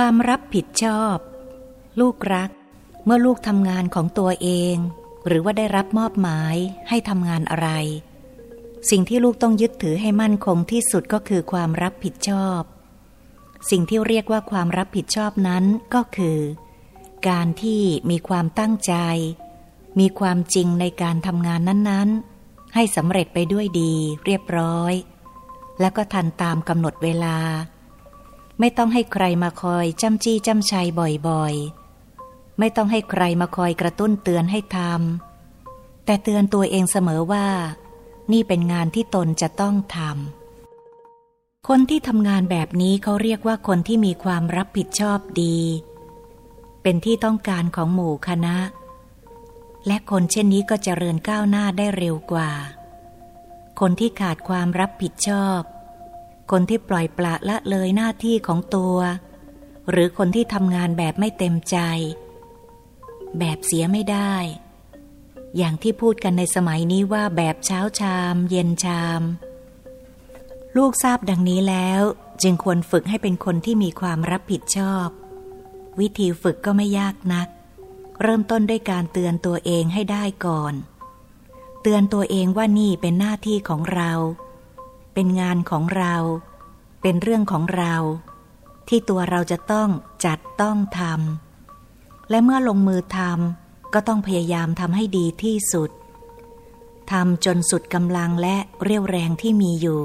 ความรับผิดชอบ ลูกรัก เมื่อลูกทำงานของตัวเอง หรือว่าได้รับมอบหมายให้ทำงานอะไร สิ่งที่ลูกต้องยึดถือให้มั่นคงที่สุดก็คือความรับผิดชอบ สิ่งที่เรียกว่าความรับผิดชอบนั้นก็คือ การที่มีความตั้งใจ มีความจริงในการทำงานนั้นๆ ให้สำเร็จไปด้วยดี เรียบร้อย แล้วก็ทันตามกำหนดเวลา ไม่ต้องให้ใครมาคอยจำจี้จำชัยบ่อยๆ ไม่ต้องให้ใครมาคอยกระตุ้นเตือนให้ทำแต่เตือนตัวเองเสมอว่า นี่เป็นงานที่ตนจะต้องทำคนที่ทำงานแบบนี้เขาเรียกว่าคนที่มีความรับผิดชอบดี เป็นที่ต้องการของหมู่คณะ และคนเช่นนี้ก็เจริญก้าวหน้าได้เร็วกว่า คนที่ขาดความรับผิดชอบ คนที่ปล่อยปละละเลยหน้าที่ของตัว หรือคนที่ทำงานแบบไม่เต็มใจ แบบเสียไม่ได้ อย่างที่พูดกันในสมัยนี้ว่าแบบเช้าชาม เย็นชาม ลูกทราบดังนี้แล้วจึงควรฝึกให้เป็นคนที่มีความรับผิดชอบ วิธีฝึกก็ไม่ยากนัก เริ่มต้นด้วยการเตือนตัวเองให้ได้ก่อน เตือนตัวเองว่านี่เป็นหน้าที่ของเรา เป็นงานของเรา เป็นเรื่องของเรา ที่ตัวเราจะต้องจัดต้องทำและเมื่อลงมือทำก็ต้องพยายามทำให้ดีที่สุดทำจนสุดกำลังและเรี่ยวแรงที่มีอยู่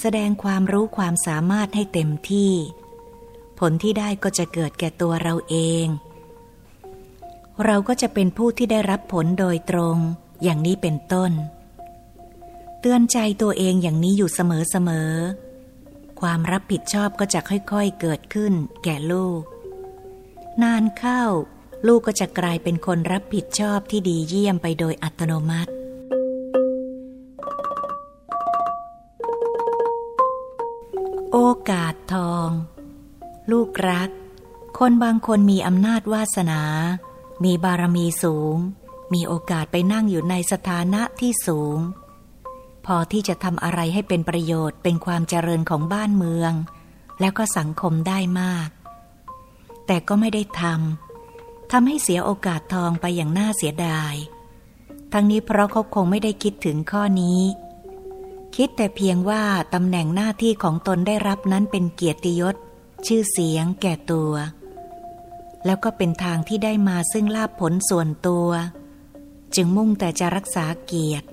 แสดงความรู้ความสามารถให้เต็มที่ ผลที่ได้ก็จะเกิดแก่ตัวเราเอง เราก็จะเป็นผู้ที่ได้รับผลโดยตรงอย่างนี้เป็นต้น เตือนใจตัวเองอย่างนี้อยู่เสมอๆ ความรับผิดชอบก็จะค่อยๆเกิดขึ้นแก่ลูก นานเข้า ลูกก็จะกลายเป็นคนรับผิดชอบที่ดีเยี่ยมไปโดยอัตโนมัติ โอกาสทอง ลูกรัก คนบางคนมีอำนาจวาสนา มีบารมีสูง มีโอกาสไปนั่งอยู่ในสถานะที่สูง พอที่จะทำอะไรให้เป็นประโยชน์เป็นความเจริญของบ้านเมือง แล้วก็สังคมได้มาก แต่ก็ไม่ได้ทำทำให้เสียโอกาสทองไปอย่างน่าเสียดาย ทั้งนี้เพราะเขาคงไม่ได้คิดถึงข้อนี้ คิดแต่เพียงว่าตำแหน่งหน้าที่ของตนได้รับนั้นเป็นเกียรติยศ ชื่อเสียง แก่ตัว แล้วก็เป็นทางที่ได้มาซึ่งลาภผลส่วนตัว จึงมุ่งแต่จะรักษาเกียรติ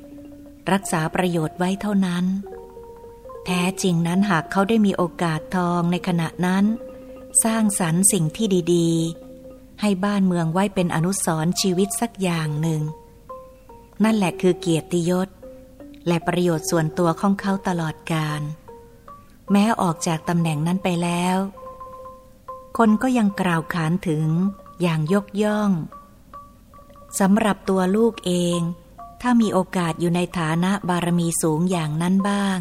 รักษาประโยชน์ไว้เท่านั้น แท้จริงนั้นหากเขาได้มีโอกาสทองในขณะนั้น สร้างสรรค์สิ่งที่ดีๆ ให้บ้านเมืองไว้เป็นอนุสรณ์ชีวิตสักอย่างหนึ่ง นั่นแหละคือเกียรติยศ และประโยชน์ส่วนตัวของเขาตลอดกาลแม้ออกจากตำแหน่งนั้นไปแล้ว คนก็ยังกล่าวขานถึงอย่างยกย่องสำหรับตัวลูกเอง ถ้ามีโอกาสอยู่ในฐานะบารมีสูงอย่างนั้นบ้าง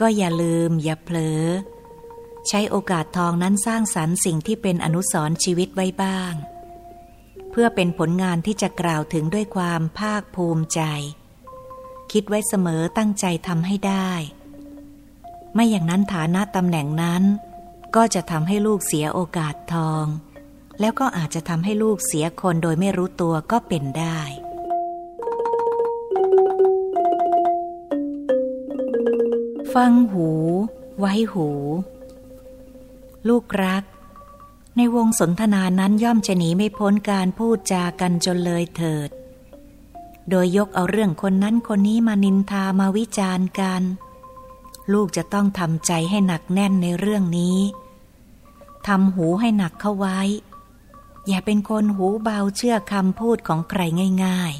ก็อย่าลืมอย่าเผลอ ใช้โอกาสทองนั้นสร้างสรรค์สิ่งที่เป็นอนุสรณ์ชีวิตไว้บ้าง เพื่อเป็นผลงานที่จะกล่าวถึงด้วยความภาคภูมิใจ คิดไว้เสมอตั้งใจทำให้ได้ ไม่อย่างนั้นฐานะตำแหน่งนั้น ก็จะทำให้ลูกเสียโอกาสทอง แล้วก็อาจจะทำให้ลูกเสียคนโดยไม่รู้ตัวก็เป็นได้ ฟังหู ไว้หู ลูกรัก ในวงสนทนานั้นย่อมจะหนีไม่พ้นการพูดจากันจนเลยเถิด โดยยกเอาเรื่องคนนั้นคนนี้มานินทามาวิจารณ์กัน ลูกจะต้องทำใจให้หนักแน่นในเรื่องนี้ทำหูให้หนักเข้าไว้ อย่าเป็นคนหูเบาเชื่อคำพูดของใครง่าย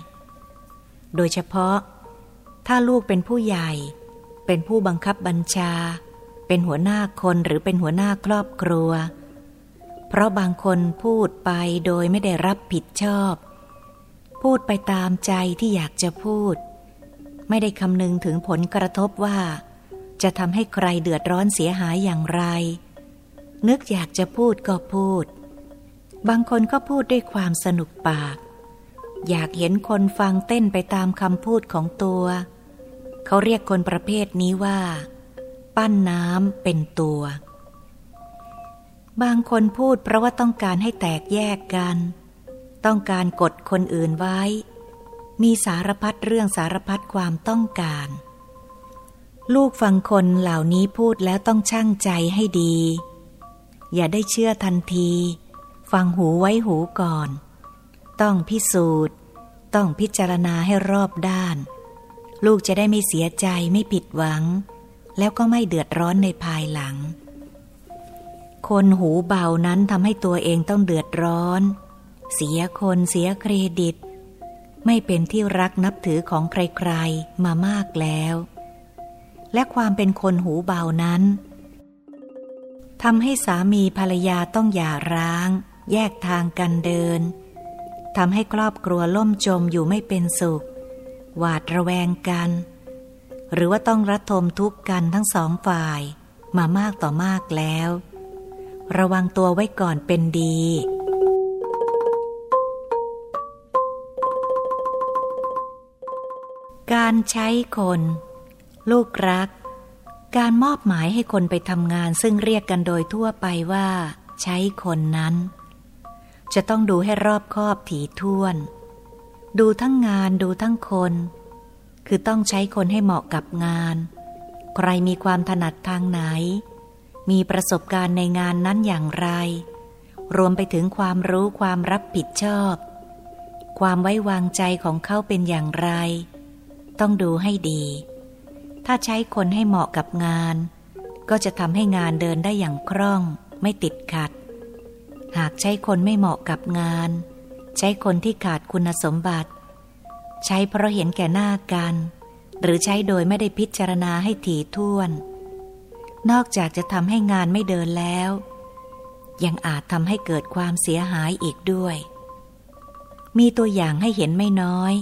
ๆ โดยเฉพาะ ถ้าลูกเป็นผู้ใหญ่ เป็นผู้บังคับบัญชา เป็นหัวหน้าคนหรือเป็นหัวหน้าครอบครัว เพราะบางคนพูดไปโดยไม่ได้รับผิดชอบ พูดไปตามใจที่อยากจะพูด ไม่ได้คำนึงถึงผลกระทบว่า จะทำให้ใครเดือดร้อนเสียหายอย่างไร นึกอยากจะพูดก็พูด บางคนก็พูดด้วยความสนุกปาก อยากเห็นคนฟังเต้นไปตามคำพูดของตัวเขาเรียกคนประเภทนี้ว่า ปั้นน้ำเป็นตัว บางคนพูดเพราะว่าต้องการให้แตกแยกกัน ต้องการกดคนอื่นไว้ มีสารพัดเรื่องสารพัดความต้องการ ลูกฟังคนเหล่านี้พูดแล้วต้องช่างใจให้ดี อย่าได้เชื่อทันที ฟังหูไว้หูก่อน ต้องพิสูจน์ ต้องพิจารณาให้รอบด้าน ลูกจะได้ไม่เสียใจไม่ผิดหวัง แล้วก็ไม่เดือดร้อนในภายหลัง คนหูเบานั้นทำให้ตัวเองต้องเดือดร้อน เสียคนเสียเครดิต ไม่เป็นที่รักนับถือของใครๆมามากแล้ว และความเป็นคนหูเบานั้นทำให้สามีภรรยาต้องหย่าร้าง แยกทางกันเดินทำให้ครอบครัวล่มจมอยู่ไม่เป็นสุข หวาดระแวงกัน หรือว่าต้องรัดทมทุกข์กันทั้งสองฝ่ายมามากต่อมากแล้ว ระวังตัวไว้ก่อนเป็นดี การใช้คน ลูกรัก การมอบหมายให้คนไปทำงานซึ่งเรียกกันโดยทั่วไปว่า ใช้คนนั้น จะต้องดูให้รอบคอบถี่ถ้วน ดูทั้งงานดูทั้งคน คือต้องใช้คนให้เหมาะกับงาน ใครมีความถนัดทางไหน มีประสบการณ์ในงานนั้นอย่างไร รวมไปถึงความรู้ความรับผิดชอบ ความไว้วางใจของเขาเป็นอย่างไร ต้องดูให้ดี ถ้าใช้คนให้เหมาะกับงาน ก็จะทำให้งานเดินได้อย่างคล่อง ไม่ติดขัด หากใช้คนไม่เหมาะกับงาน ใช้คนที่ขาดคุณสมบัติ ใช้เพราะเห็นแก่หน้ากัน หรือใช้โดยไม่ได้พิจารณาให้ถี่ถ้วน นอกจากจะทำให้งานไม่เดินแล้ว ยังอาจทำให้เกิดความเสียหายอีกด้วย มีตัวอย่างให้เห็นไม่น้อย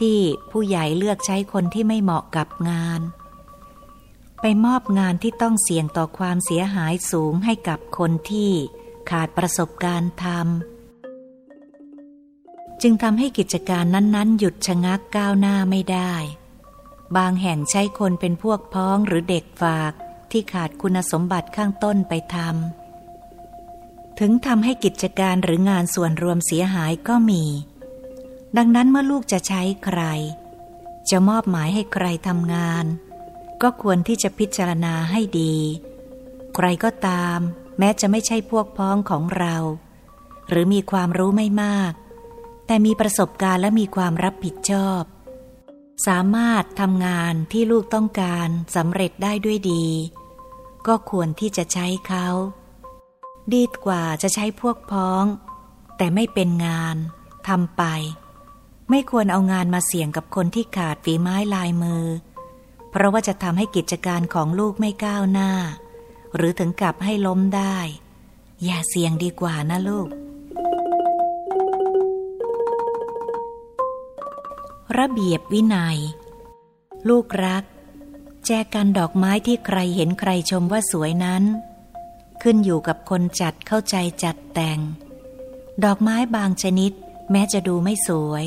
ที่ผู้ใหญ่เลือกใช้คนที่ไม่เหมาะกับงาน ไปมอบงานที่ต้องเสี่ยงต่อความเสียหายสูงให้กับคนที่ขาดประสบการณ์ทำ จึงทำให้กิจการนั้นๆ หยุดชะงักก้าวหน้าไม่ได้ บางแห่งใช้คนเป็นพวกพ้องหรือเด็กฝากที่ขาดคุณสมบัติข้างต้นไปทำถึงทำให้กิจการหรืองานส่วนรวมเสียหายก็มี ดังนั้นเมื่อลูกจะใช้ใคร จะมอบหมายให้ใครทำงาน ก็ควรที่จะพิจารณาให้ดี ใครก็ตาม แม้จะไม่ใช่พวกพ้องของเรา หรือมีความรู้ไม่มาก แต่มีประสบการณ์และมีความรับผิดชอบ สามารถทำงานที่ลูกต้องการสำเร็จได้ด้วยดี ก็ควรที่จะใช้เขา ดีกว่าจะใช้พวกพ้อง แต่ไม่เป็นงานทำไป ไม่ควรเอางานมาเสี่ยงกับคนที่ขาดฝีไม้ลายมือ เพราะว่าจะทำให้กิจการของลูกไม่ก้าวหน้า หรือถึงกับให้ล้มได้ อย่าเสี่ยงดีกว่านะลูก ระเบียบวินัย ลูกรัก แจกันดอกไม้ที่ใครเห็นใครชมว่าสวยนั้น ขึ้นอยู่กับคนจัดเข้าใจจัดแต่ง ดอกไม้บางชนิด แม้จะดูไม่สวย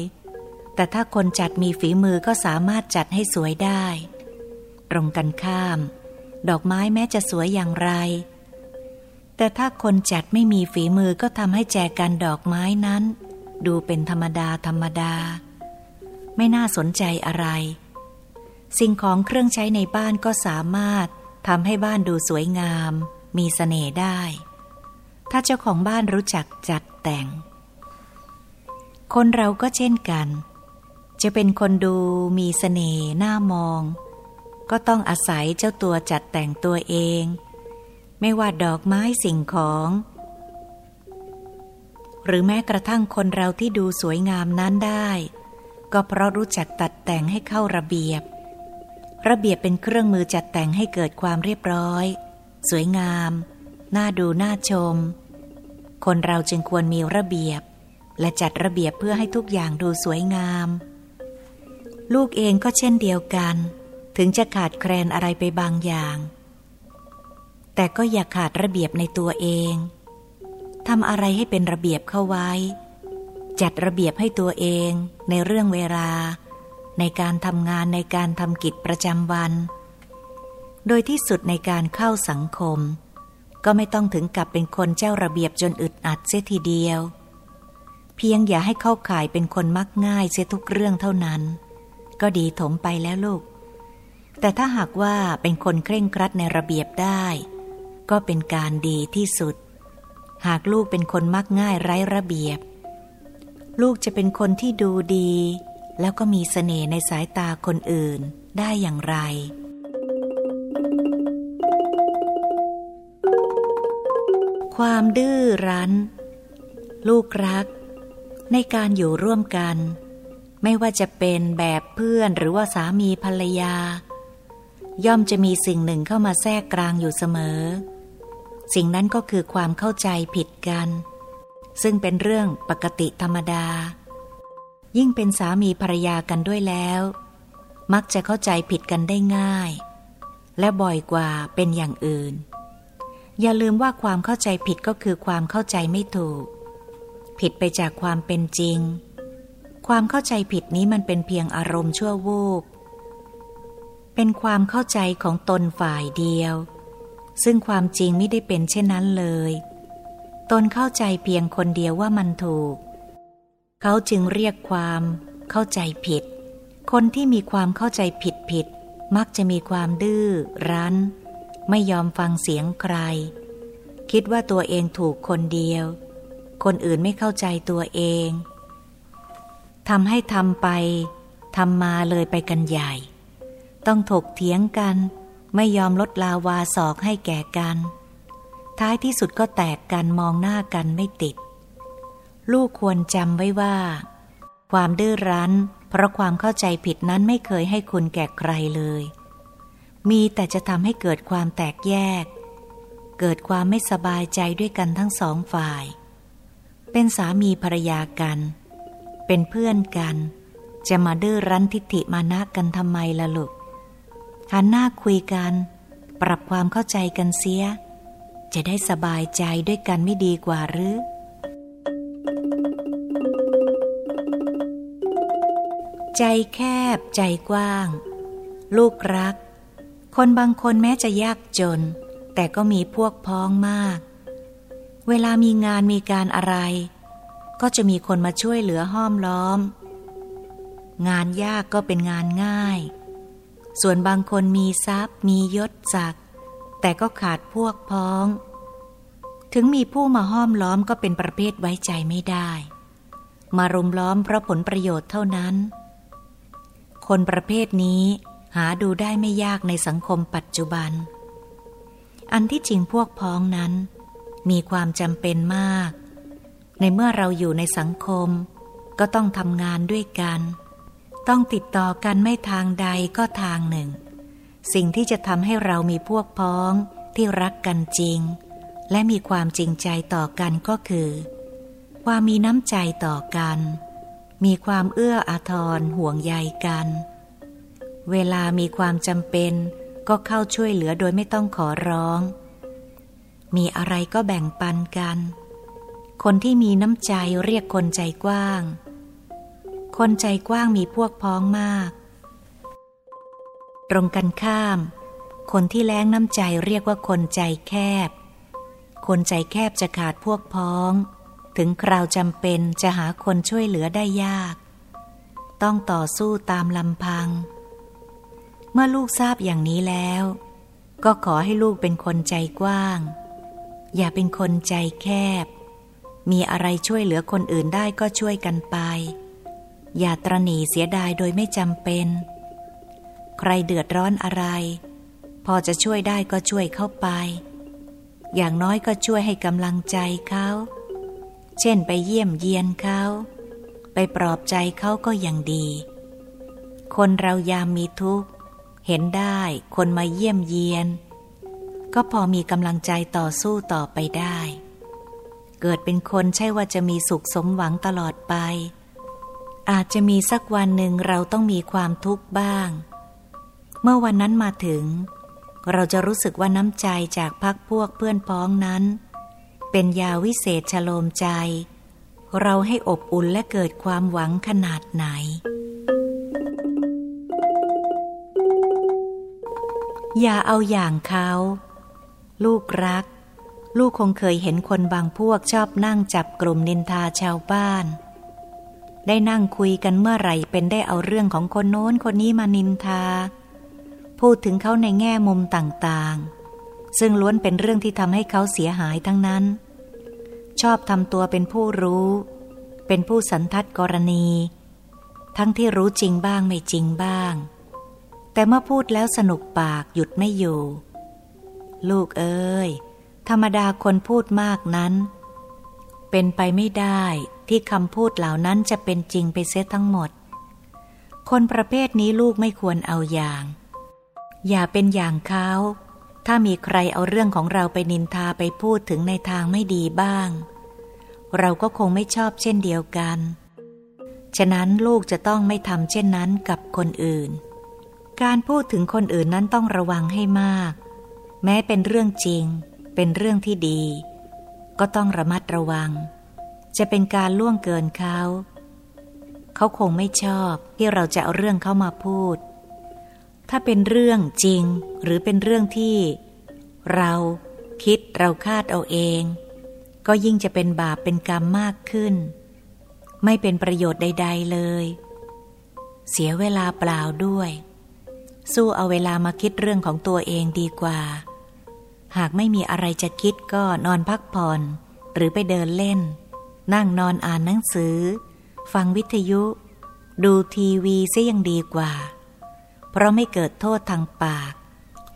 แต่ถ้าคนจัดมีฝีมือก็สามารถจัดให้สวยได้ ตรงกันข้าม ดอกไม้แม้จะสวยอย่างไร แต่ถ้าคนจัดไม่มีฝีมือก็ทำให้แจกันดอกไม้นั้น ดูเป็นธรรมดาธรรมดา ไม่น่าสนใจอะไร สิ่งของเครื่องใช้ในบ้านก็สามารถทำให้บ้านดูสวยงาม มีสเสน่ห์ได้ ถ้าเจ้าของบ้านรู้จักจัดแต่ง คนเราก็เช่นกัน จะเป็นคนดูมีสเสน่ห์น่ามอง ก็ต้องอาศัยเจ้าตัวจัดแต่งตัวเอง ไม่ว่าดอกไม้สิ่งของหรือแม้กระทั่งคนเราที่ดูสวยงามนั้นได้ ก็เพราะรู้จักตัดแต่งให้เข้าระเบียบ ระเบียบเป็นเครื่องมือจัดแต่งให้เกิดความเรียบร้อย สวยงาม น่าดูน่าชม คนเราจึงควรมีระเบียบ และจัดระเบียบเพื่อให้ทุกอย่างดูสวยงาม ลูกเองก็เช่นเดียวกัน ถึงจะขาดแคลนอะไรไปบางอย่าง แต่ก็อย่าขาดระเบียบในตัวเองทำอะไรให้เป็นระเบียบเข้าไว้ จัดระเบียบให้ตัวเองในเรื่องเวลา ในการทำงานในการทำกิจประจำวัน โดยที่สุดในการเข้าสังคม ก็ไม่ต้องถึงกับเป็นคนเจ้าระเบียบจนอึดอัดเสียทีเดียว เพียงอย่าให้เข้าข่ายเป็นคนมักง่ายเสียทุกเรื่องเท่านั้น ก็ดีถมไปแล้วลูก แต่ถ้าหากว่าเป็นคนเคร่งครัดในระเบียบได้ ก็เป็นการดีที่สุด หากลูกเป็นคนมักง่ายไร้ระเบียบ ลูกจะเป็นคนที่ดูดี แล้วก็มีเสน่ห์ในสายตาคนอื่นได้อย่างไร ความดื้อรั้น ลูกรัก ในการอยู่ร่วมกัน ไม่ว่าจะเป็นแบบเพื่อนหรือว่าสามีภรรยา ย่อมจะมีสิ่งหนึ่งเข้ามาแทรกกลางอยู่เสมอ สิ่งนั้นก็คือความเข้าใจผิดกัน ซึ่งเป็นเรื่องปกติธรรมดา ยิ่งเป็นสามีภรรยากันด้วยแล้ว มักจะเข้าใจผิดกันได้ง่าย และบ่อยกว่าเป็นอย่างอื่น อย่าลืมว่าความเข้าใจผิดก็คือความเข้าใจไม่ถูก ผิดไปจากความเป็นจริง ความเข้าใจผิดนี้มันเป็นเพียงอารมณ์ชั่ววูบเป็นความเข้าใจของตนฝ่ายเดียว ซึ่งความจริงไม่ได้เป็นเช่นนั้นเลย ตนเข้าใจเพียงคนเดียวว่ามันถูก เขาจึงเรียกความเข้าใจผิด คนที่มีความเข้าใจผิดผิด มักจะมีความดื้อรั้น ไม่ยอมฟังเสียงใคร คิดว่าตัวเองถูกคนเดียว คนอื่นไม่เข้าใจตัวเองทำให้ทำไปทำมาเลยไปกันใหญ่ ต้องถกเถียงกัน ไม่ยอมลดลาวาศอกให้แก่กัน ท้ายที่สุดก็แตกกันมองหน้ากันไม่ติด ลูกควรจำไว้ว่า ความดื้อรั้น เพราะความเข้าใจผิดนั้นไม่เคยให้คุณแก่ใครเลย มีแต่จะทำให้เกิดความแตกแยก เกิดความไม่สบายใจด้วยกันทั้งสองฝ่าย เป็นสามีภรรยากัน เป็นเพื่อนกัน จะมาดื้อรั้นทิฏฐิมานะกันทำไมล่ะลูกหันหน้าคุยกัน ปรับความเข้าใจกันเสีย จะได้สบายใจด้วยกันไม่ดีกว่าหรือ ใจแคบใจกว้าง ลูกรัก คนบางคนแม้จะยากจน แต่ก็มีพวกพ้องมาก เวลามีงานมีการอะไร ก็จะมีคนมาช่วยเหลือห้อมล้อม งานยากก็เป็นงานง่าย ส่วนบางคนมีทรัพย์มียศศักดิ แต่ก็ขาดพวกพ้อง ถึงมีผู้มาห้อมล้อมก็เป็นประเภทไว้ใจไม่ได้ มารุมล้อมเพราะผลประโยชน์เท่านั้น คนประเภทนี้หาดูได้ไม่ยากในสังคมปัจจุบัน อันที่จริงพวกพ้องนั้น มีความจำเป็นมาก ในเมื่อเราอยู่ในสังคม ก็ต้องทำงานด้วยกัน ต้องติดต่อกันไม่ทางใดก็ทางหนึ่ง สิ่งที่จะทำให้เรามีพวกพ้องที่รักกันจริง และมีความจริงใจต่อกันก็คือ ความมีน้ำใจต่อกัน มีความเอื้ออาทรห่วงใยกัน เวลามีความจำเป็นก็เข้าช่วยเหลือโดยไม่ต้องขอร้อง มีอะไรก็แบ่งปันกัน คนที่มีน้ำใจเรียกคนใจกว้าง คนใจกว้างมีพวกพ้องมาก ตรงกันข้าม คนที่แรงน้ำใจเรียกว่าคนใจแคบ คนใจแคบจะขาดพวกพ้อง ถึงคราวจำเป็นจะหาคนช่วยเหลือได้ยาก ต้องต่อสู้ตามลำพัง เมื่อลูกทราบอย่างนี้แล้ว ก็ขอให้ลูกเป็นคนใจกว้าง อย่าเป็นคนใจแคบ มีอะไรช่วยเหลือคนอื่นได้ก็ช่วยกันไป อย่าตรณีเสียดายโดยไม่จำเป็น ใครเดือดร้อนอะไร พอจะช่วยได้ก็ช่วยเข้าไป อย่างน้อยก็ช่วยให้กำลังใจเขา เช่นไปเยี่ยมเยียนเขา ไปปลอบใจเขาก็ยังดี คนเรายามมีทุกข์ เห็นได้คนมาเยี่ยมเยียน ก็พอมีกำลังใจต่อสู้ต่อไปได้ เกิดเป็นคนใช่ว่าจะมีสุขสมหวังตลอดไปอาจจะมีสักวันหนึ่งเราต้องมีความทุกข์บ้าง เมื่อวันนั้นมาถึง เราจะรู้สึกว่าน้ำใจจากพักพวกเพื่อนพ้องนั้น เป็นยาวิเศษฉโลมใจ เราให้อบอุ่นและเกิดความหวังขนาดไหน อย่าเอาอย่างเขา ลูกรัก ลูกคงเคยเห็นคนบางพวกชอบนั่งจับกลุ่มนินทาชาวบ้านได้นั่งคุยกันเมื่อไหร่เป็นได้เอาเรื่องของคนโน้นคนนี้มานินทา พูดถึงเขาในแง่มุมต่างๆ ซึ่งล้วนเป็นเรื่องที่ทำให้เขาเสียหายทั้งนั้น ชอบทำตัวเป็นผู้รู้ เป็นผู้สันทัดกรณี ทั้งที่รู้จริงบ้างไม่จริงบ้าง แต่เมื่อพูดแล้วสนุกปากหยุดไม่อยู่ ลูกเอ้ย ธรรมดาคนพูดมากนั้น เป็นไปไม่ได้ที่คำพูดเหล่านั้นจะเป็นจริงไปเสียทั้งหมด คนประเภทนี้ลูกไม่ควรเอาอย่าง อย่าเป็นอย่างเขา ถ้ามีใครเอาเรื่องของเราไปนินทาไปพูดถึงในทางไม่ดีบ้าง เราก็คงไม่ชอบเช่นเดียวกัน ฉะนั้นลูกจะต้องไม่ทำเช่นนั้นกับคนอื่น การพูดถึงคนอื่นนั้นต้องระวังให้มาก แม้เป็นเรื่องจริง เป็นเรื่องที่ดี ก็ต้องระมัดระวัง จะเป็นการล่วงเกินเขา เขาคงไม่ชอบที่เราจะเอาเรื่องเข้ามาพูด ถ้าเป็นเรื่องจริงหรือเป็นเรื่องที่ เราคิดเราคาดเอาเอง ก็ยิ่งจะเป็นบาปเป็นกรรมมากขึ้น ไม่เป็นประโยชน์ใด ๆเลย เสียเวลาเปล่าด้วย สู้เอาเวลามาคิดเรื่องของตัวเองดีกว่า หากไม่มีอะไรจะคิดก็นอนพักผ่อน หรือไปเดินเล่น นั่งนอนอ่านหนังสือ ฟังวิทยุ ดูทีวีซะยังดีกว่า เพราะไม่เกิดโทษทางปาก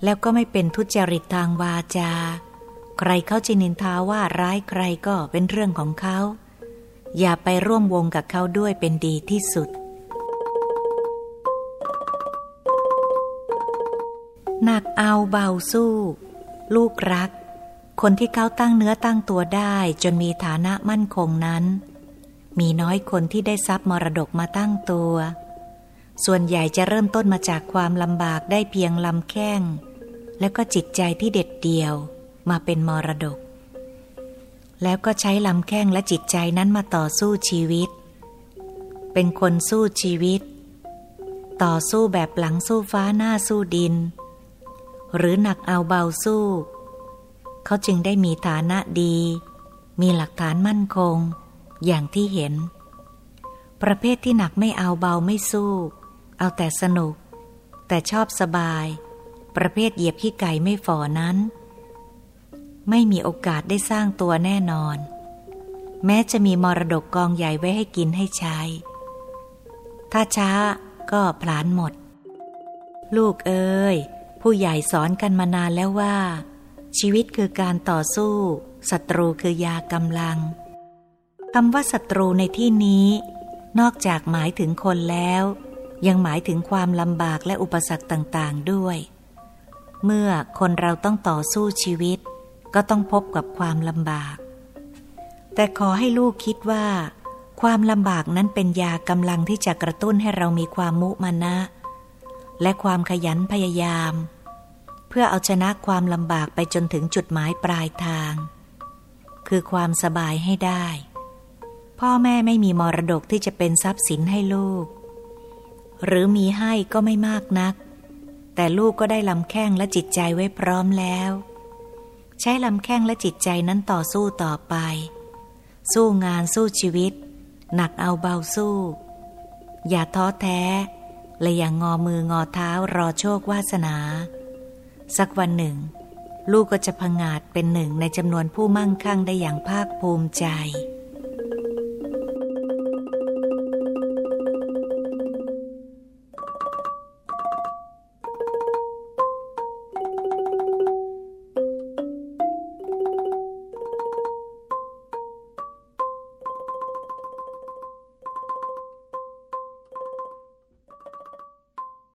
แล้วก็ไม่เป็นทุจริตทางวาจา ใครเขาจะนินทาว่าร้ายใครก็เป็นเรื่องของเขา อย่าไปร่วมวงกับเขาด้วยเป็นดีที่สุด หนักเอาเบาสู้ ลูกรัก คนที่เขาตั้งเนื้อตั้งตัวได้จนมีฐานะมั่นคงนั้น มีน้อยคนที่ได้ทรัพย์มรดกมาตั้งตัว ส่วนใหญ่จะเริ่มต้นมาจากความลำบากได้เพียงลำแข้ง แล้วก็จิตใจที่เด็ดเดี่ยวมาเป็นมรดก แล้วก็ใช้ลำแข้งและจิตใจนั้นมาต่อสู้ชีวิต เป็นคนสู้ชีวิต ต่อสู้แบบหลังสู้ฟ้าหน้าสู้ดิน หรือหนักเอาเบาสู้ เขาจึงได้มีฐานะดี มีหลักฐานมั่นคง อย่างที่เห็น ประเภทที่หนักไม่เอาเบาไม่สู้ เอาแต่สนุก แต่ชอบสบาย ประเภทเหยียบขี้ไก่ไม่ฝ่อนั้น ไม่มีโอกาสได้สร้างตัวแน่นอน แม้จะมีมรดกกองใหญ่ไว้ให้กินให้ใช้ ถ้าช้าก็พลานหมด ลูกเอ้ย ผู้ใหญ่สอนกันมานานแล้วว่า ชีวิตคือการต่อสู้ศัตรูคือยากำลังคำว่าศัตรูในที่นี้ นอกจากหมายถึงคนแล้ว ยังหมายถึงความลำบากและอุปสรรคต่างๆด้วย เมื่อคนเราต้องต่อสู้ชีวิต ก็ต้องพบกับความลำบาก แต่ขอให้ลูกคิดว่า ความลำบากนั้นเป็นยากำลังที่จะกระตุ้นให้เรามีความมุมานะ และความขยันพยายาม เพื่อเอาชนะความลำบากไปจนถึงจุดหมายปลายทาง คือความสบายให้ได้ พ่อแม่ไม่มีมรดกที่จะเป็นทรัพย์สินให้ลูก หรือมีให้ก็ไม่มากนัก แต่ลูกก็ได้ลำแข้งและจิตใจไว้พร้อมแล้ว ใช้ลำแข้งและจิตใจนั้นต่อสู้ต่อไป สู้งานสู้ชีวิต หนักเอาเบาสู้ อย่าท้อแท้ และอย่างงอมืองอเท้ารอโชควาสนา สักวันหนึ่ง ลูกก็จะพังาจเป็นหนึ่งในจำนวนผู้มั่งคั่งได้อย่างภาคภูมิใจ